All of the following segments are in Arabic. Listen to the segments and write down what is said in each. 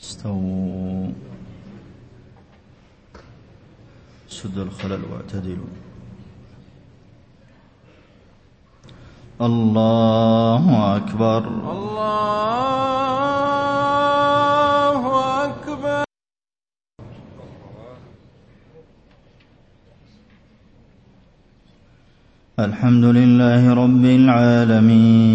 استووا سد الخلل واعتدلوا. الله أكبر. الله أكبر. الحمد لله رب العالمين.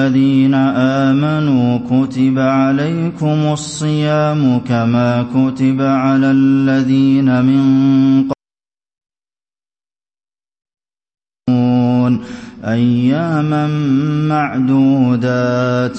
الذين آمنوا كتب عليكم الصيام كما كتب على الذين من قبلكم أياما معدودات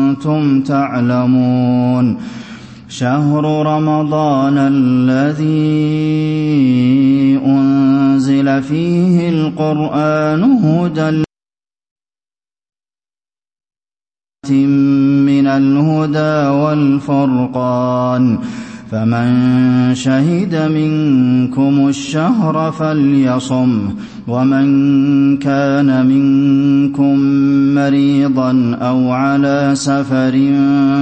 تعلمون. شهر رمضان الذي أنزل فيه القرآن هدى من الهدى والفرقان. فمن شهد منكم الشهر فليصم ومن كان منكم مريضا أو على سفر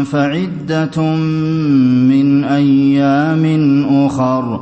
فعدة من أيام أخر.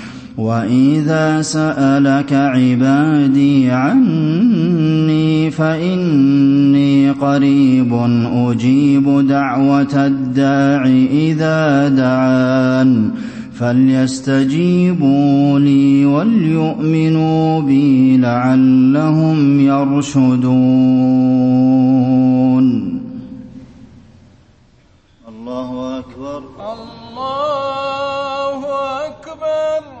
واذا سالك عبادي عني فاني قريب أجيب دعوه الداع اذا دعان فليستجيبوا لي وليؤمنوا بي لعلهم يرشدون الله أكبر. الله أكبر.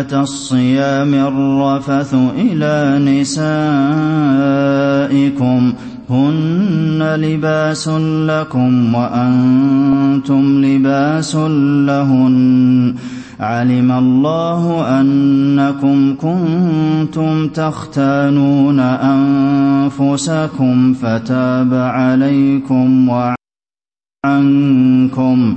الصيام الرفث إلى نسائكم. هن لباس لكم وأنتم لباس لهن. علم الله أنكم كنتم تختانون أنفسكم فتاب عليكم وعنكم.